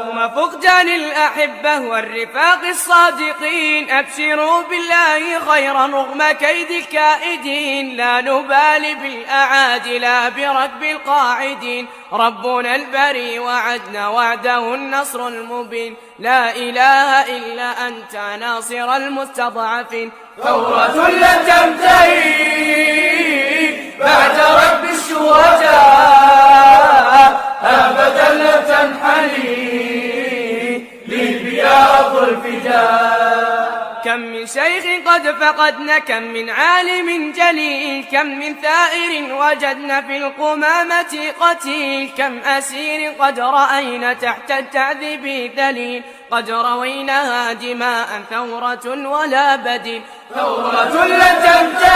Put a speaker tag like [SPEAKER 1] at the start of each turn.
[SPEAKER 1] يوم فقدان الأحبة والرفاق الصادقين أبشروا بالله خيرا رغم كيد الكائدين لا نبالي بالأعادي لا بركب القاعدين. ربنا البري وعدنا وعده النصر المبين. لا إله إلا أنت ناصر المستضعفين. ثورة لن تنتهي الفداء كم من شيخ قد فقدنا كم من عالم جليل كم من ثائر وجدنا في القمامة قتيل كم أسير قد رأينا تحت التعذيب ذليل. قد رويناها دماء ثورة ولا بديل. ثورة لن تنتهي.